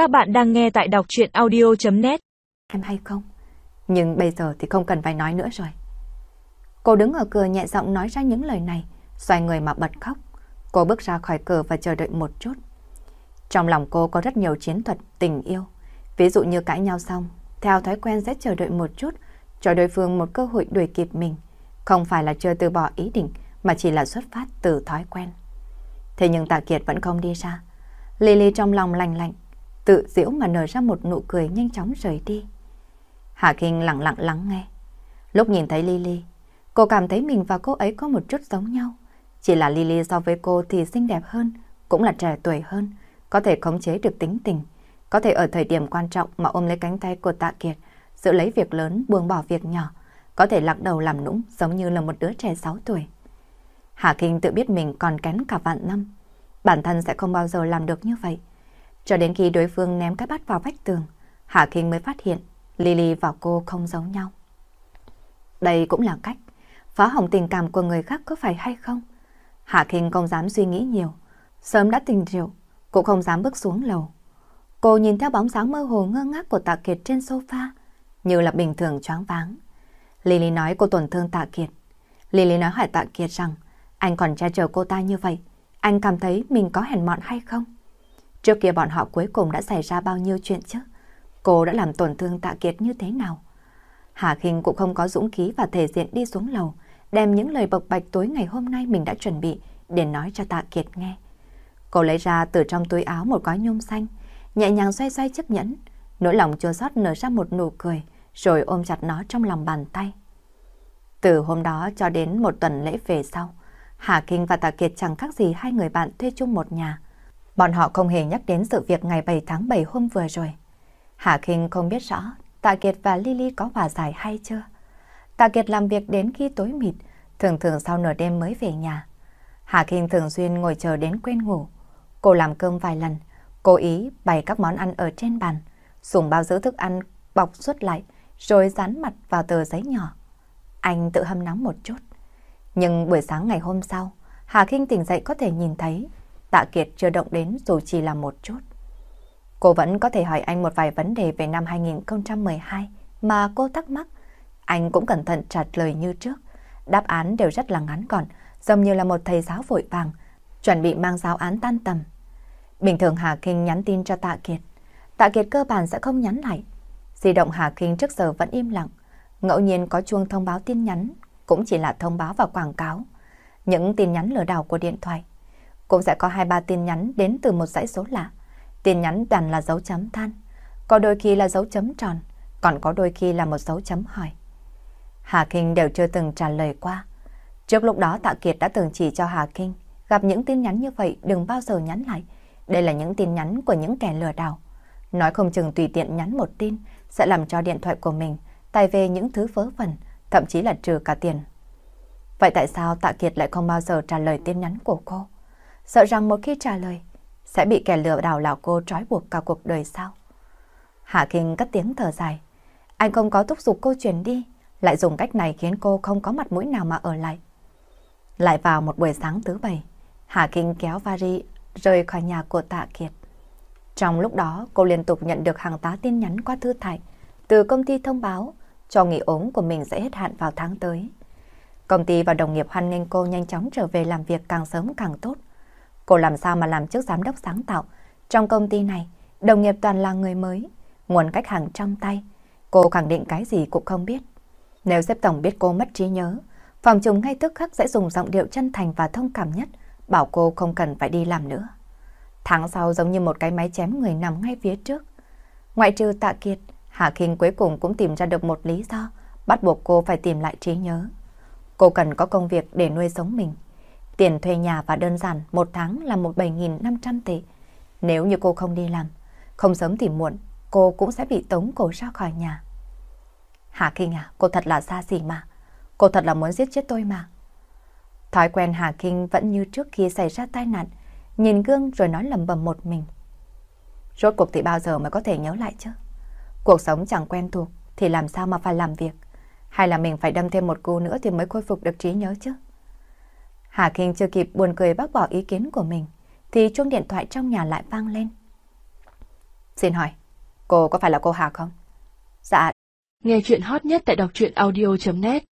Các bạn đang nghe tại đọc chuyện audio.net Em hay không? Nhưng bây giờ thì không cần phải nói nữa rồi. Cô đứng ở cửa nhẹ giọng nói ra những lời này, xoay người mà bật khóc. Cô bước ra khỏi cửa và chờ đợi một chút. Trong lòng cô có rất nhiều chiến thuật tình yêu. Ví dụ như cãi nhau xong, theo thói quen sẽ chờ đợi một chút, cho đối phương một cơ hội đuổi kịp mình. Không phải là chưa từ bỏ ý định, mà chỉ là xuất phát từ thói quen. Thế nhưng Tạ Kiệt vẫn không đi ra. Lily trong lòng lành lạnh, tự giễu mà nở ra một nụ cười nhanh chóng rời đi. Hà Kinh lặng lặng lắng nghe. Lúc nhìn thấy Lily, cô cảm thấy mình và cô ấy có một chút giống nhau. Chỉ là Lily so với cô thì xinh đẹp hơn, cũng là trẻ tuổi hơn, có thể khống chế được tính tình, có thể ở thời điểm quan trọng mà ôm lấy cánh tay của Tạ Kiệt, giữ lấy việc lớn buông bỏ việc nhỏ, có thể lắc đầu làm nũng giống như là một đứa trẻ 6 tuổi. Hà Kinh tự biết mình còn kén cả vạn năm, bản thân sẽ không bao giờ làm được như vậy. Cho đến khi đối phương ném cái bát vào vách tường, Hà Kinh mới phát hiện Lily và cô không giống nhau. Đây cũng là cách phá hỏng tình cảm của người khác có phải hay không? Hạ Kinh không dám suy nghĩ nhiều, sớm đã tình rượu, cũng không dám bước xuống lầu. Cô nhìn theo bóng dáng mơ hồ ngơ ngác của Tạ Kiệt trên sofa, như là bình thường choáng váng. Lily nói cô tổn thương Tạ Kiệt. Lily nói hỏi Tạ Kiệt rằng anh còn che chở cô ta như vậy, anh cảm thấy mình có hèn mọn hay không? Trước kia bọn họ cuối cùng đã xảy ra bao nhiêu chuyện chứ? Cô đã làm tổn thương Tạ Kiệt như thế nào? Hà Kinh cũng không có dũng khí và thể diện đi xuống lầu, đem những lời bộc bạch tối ngày hôm nay mình đã chuẩn bị để nói cho Tạ Kiệt nghe. Cô lấy ra từ trong túi áo một gói nhung xanh, nhẹ nhàng xoay xoay chiếc nhẫn, nỗi lòng chua xót nở ra một nụ cười, rồi ôm chặt nó trong lòng bàn tay. Từ hôm đó cho đến một tuần lễ về sau, Hà Kinh và Tạ Kiệt chẳng khác gì hai người bạn thuê chung một nhà. Bọn họ không hề nhắc đến sự việc ngày 7 tháng 7 hôm vừa rồi. Hà Kinh không biết rõ Tạ Kiệt và Lily có hòa giải hay chưa. Tạ Kiệt làm việc đến khi tối mịt, thường thường sau nửa đêm mới về nhà. Hà Kinh thường xuyên ngồi chờ đến quên ngủ. Cô làm cơm vài lần, cố ý bày các món ăn ở trên bàn, dùng bao giữ thức ăn bọc suốt lại, rồi dán mặt vào tờ giấy nhỏ. Anh tự hâm nóng một chút. Nhưng buổi sáng ngày hôm sau, Hà Kinh tỉnh dậy có thể nhìn thấy Tạ Kiệt chưa động đến dù chỉ là một chút. Cô vẫn có thể hỏi anh một vài vấn đề về năm 2012 mà cô thắc mắc. Anh cũng cẩn thận trả lời như trước. Đáp án đều rất là ngắn gọn, giống như là một thầy giáo vội vàng, chuẩn bị mang giáo án tan tầm. Bình thường Hà Kinh nhắn tin cho Tạ Kiệt. Tạ Kiệt cơ bản sẽ không nhắn lại. Di động Hà Kinh trước giờ vẫn im lặng. Ngẫu nhiên có chuông thông báo tin nhắn, cũng chỉ là thông báo và quảng cáo. Những tin nhắn lừa đảo của điện thoại. Cũng sẽ có hai ba tin nhắn đến từ một dãy số lạ. Tin nhắn toàn là dấu chấm than. Có đôi khi là dấu chấm tròn, còn có đôi khi là một dấu chấm hỏi. Hà Kinh đều chưa từng trả lời qua. Trước lúc đó Tạ Kiệt đã từng chỉ cho Hà Kinh gặp những tin nhắn như vậy đừng bao giờ nhắn lại. Đây là những tin nhắn của những kẻ lừa đảo. Nói không chừng tùy tiện nhắn một tin sẽ làm cho điện thoại của mình tài về những thứ vớ vẩn, thậm chí là trừ cả tiền. Vậy tại sao Tạ Kiệt lại không bao giờ trả lời tin nhắn của cô? Sợ rằng một khi trả lời, sẽ bị kẻ lừa đảo lão cô trói buộc cả cuộc đời sau. Hạ Kinh cất tiếng thở dài. Anh không có thúc giục cô chuyển đi, lại dùng cách này khiến cô không có mặt mũi nào mà ở lại. Lại vào một buổi sáng thứ bảy, Hạ Kinh kéo Vary rời khỏi nhà của Tạ Kiệt. Trong lúc đó, cô liên tục nhận được hàng tá tin nhắn qua thư thải từ công ty thông báo cho nghỉ ốm của mình sẽ hết hạn vào tháng tới. Công ty và đồng nghiệp hoan nghênh cô nhanh chóng trở về làm việc càng sớm càng tốt. Cô làm sao mà làm chức giám đốc sáng tạo. Trong công ty này, đồng nghiệp toàn là người mới, nguồn khách hàng trong tay. Cô khẳng định cái gì cũng không biết. Nếu xếp tổng biết cô mất trí nhớ, phòng trùng ngay tức khắc sẽ dùng giọng điệu chân thành và thông cảm nhất, bảo cô không cần phải đi làm nữa. Tháng sau giống như một cái máy chém người nằm ngay phía trước. Ngoại trừ tạ kiệt, Hạ Kinh cuối cùng cũng tìm ra được một lý do, bắt buộc cô phải tìm lại trí nhớ. Cô cần có công việc để nuôi sống mình. Tiền thuê nhà và đơn giản một tháng là một 7.500 tệ. Nếu như cô không đi làm, không sớm thì muộn, cô cũng sẽ bị tống cổ ra khỏi nhà. Hà Kinh à, cô thật là xa xỉ mà. Cô thật là muốn giết chết tôi mà. Thói quen Hà Kinh vẫn như trước khi xảy ra tai nạn, nhìn gương rồi nói lầm bầm một mình. Rốt cuộc thì bao giờ mới có thể nhớ lại chứ? Cuộc sống chẳng quen thuộc thì làm sao mà phải làm việc? Hay là mình phải đâm thêm một cú nữa thì mới khôi phục được trí nhớ chứ? Hà Kinh chưa kịp buồn cười bác bỏ ý kiến của mình, thì chuông điện thoại trong nhà lại vang lên. Xin hỏi, cô có phải là cô Hà không? Dạ. Nghe chuyện hot nhất tại đọc truyện audio.net